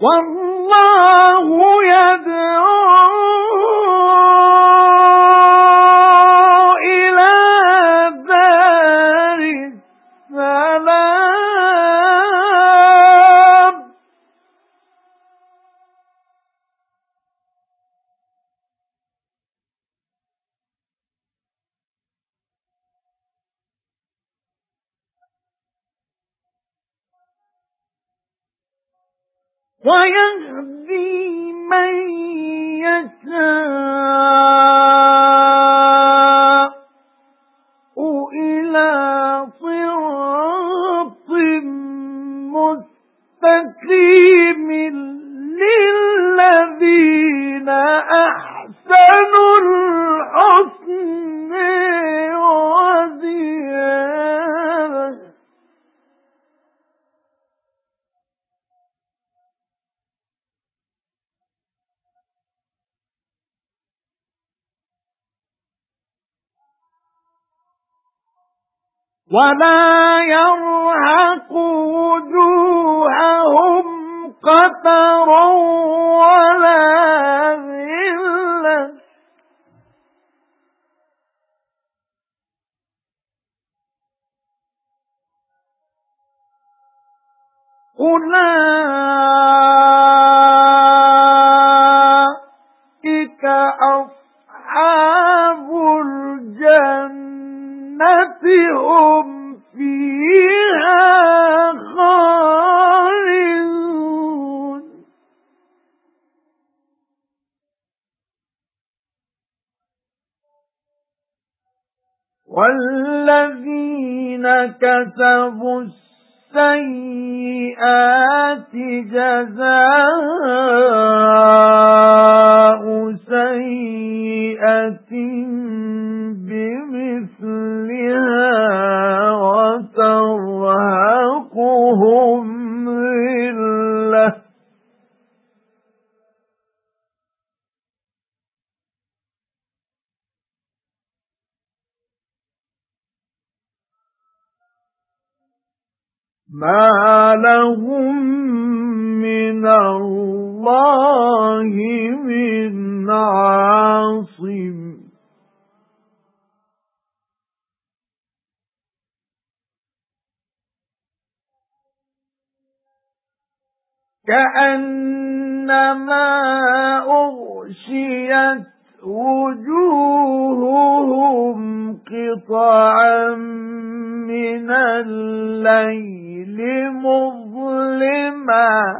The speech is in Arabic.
وَاللَّهُ يَدْعُو وَيَهْدِي مَن يَشَاءُ إِلَى صِرَاطٍ مُسْتَقِيمٍ. وَلَا يَرْهَقُ وُجُوهَهُمْ قَتَرٌ وَلَا ذِلَّةٌ. أُولَئِكَ أَصْحَابُ الْجَنَّةِ. هُمْ فِيهَا خَالِدُونَ. وَالَّذِينَ كَسَبُوا السَّيِّئَاتِ جَزَاءُ مَا لَهُم مِّنَ اللَّهِ مِنْ عَاصِمٍ كَأَنَّمَا أُغْشِيَتْ وُجُوهُهُمْ قِطَعًا مِنَ اللَّيْلِ مُظْلِمًا